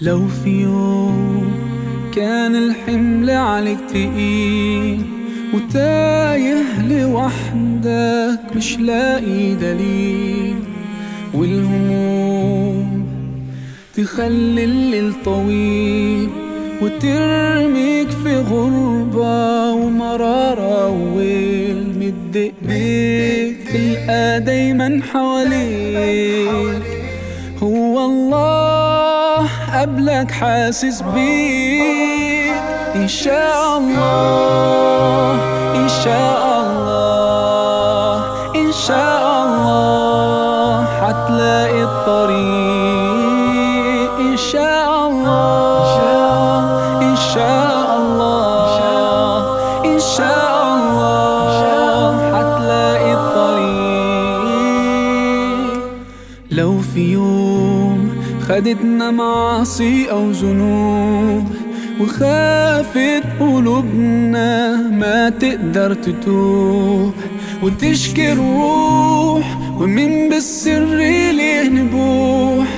لو في يوم كان الحمل عليك تقيل وتايه لوحدك مش لاقي دليل والهموم تخلي الليل طويل وترميك في غربة ومرارة وويل مد ايديك تلقى دايما حواليك هو الله قبلك حاسس بيك. إن شاء الله إن شاء الله إن شاء الله حتلاقي الطريق. إن شاء الله إن شاء الله إن شاء الله حتلاقي الطريق. لو في يوم خدتنا معاصي أو ذنوب وخافت قلوبنا ما تقدر تتوب. وتشكي الروح ومين بالسر ليه نبوح؟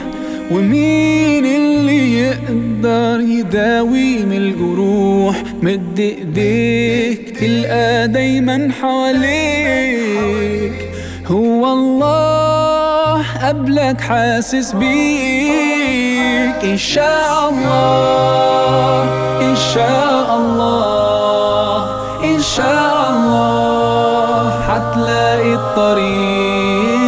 ومين اللي يقدر يداوي من الجروح؟ مد إيديك تلقى دايما حواليك. هو الله قبلك حاسس بيك. إن شاء الله إن شاء الله إن شاء الله حتلاقي الطريق.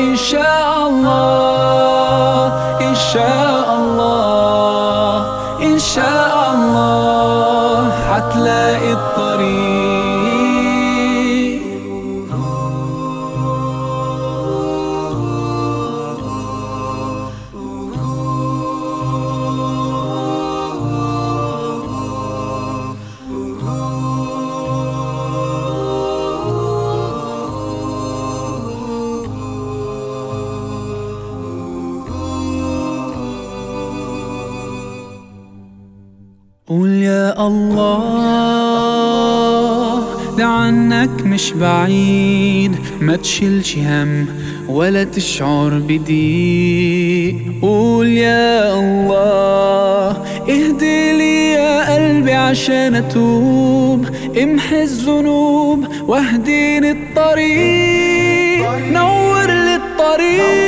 إن شاء الله إن شاء الله إن شاء الله حتلاقي الطريق. قول يا الله ده عنك مش بعيد ما تشيلش هم ولا تشعر بضيق قول يا الله اهدي لي يا قلبي عشان أتوب. امحي الذنوب واهديني الطريق. نور لي الطريق